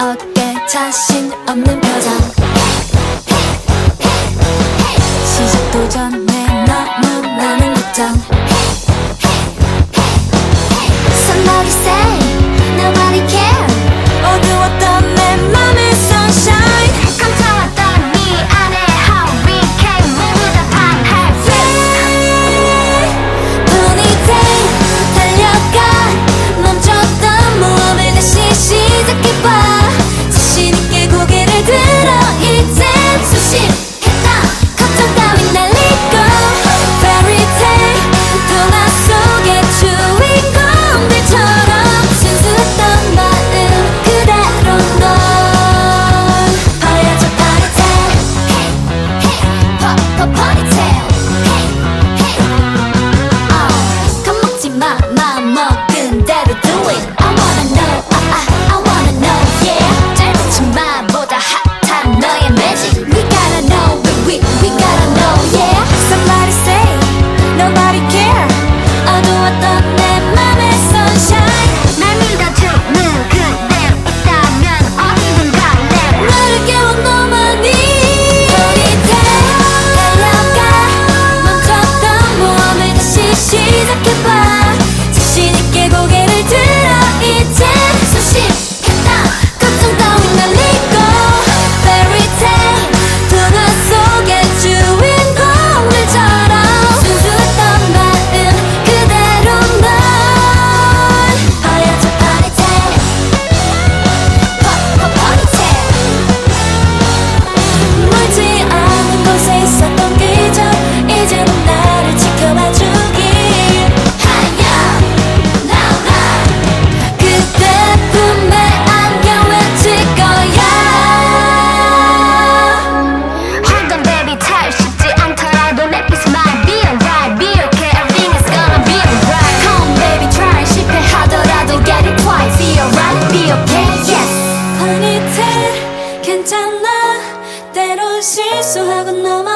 어깨 자신 없는 표정. 괜찮아. 때론 실수하고 넘어